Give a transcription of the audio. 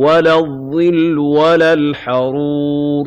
وَلَا الظِّلُّ وَلَا الْحَرُورُ